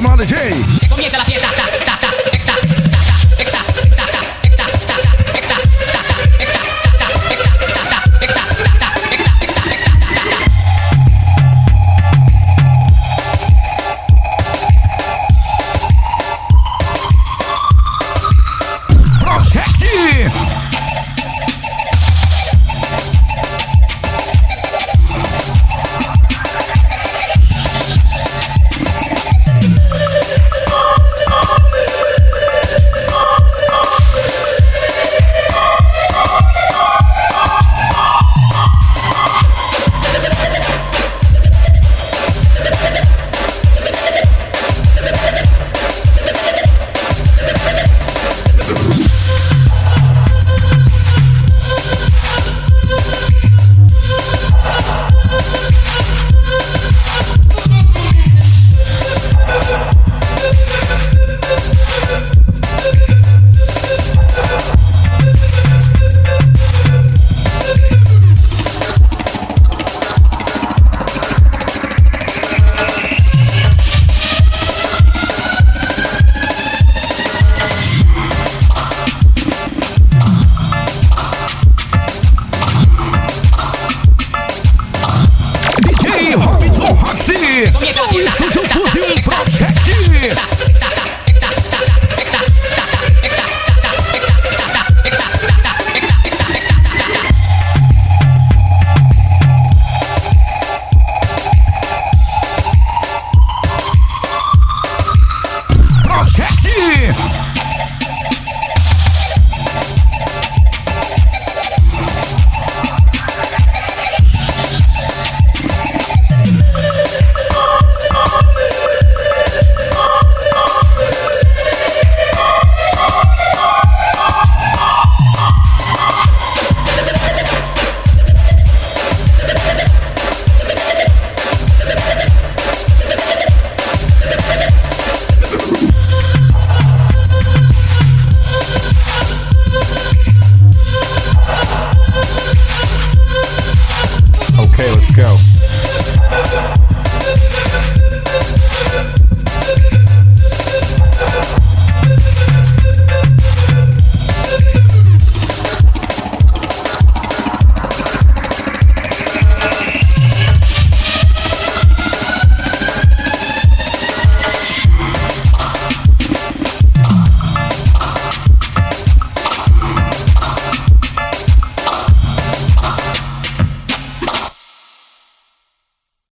Comando J. Que comience la fiesta. 对面就打打打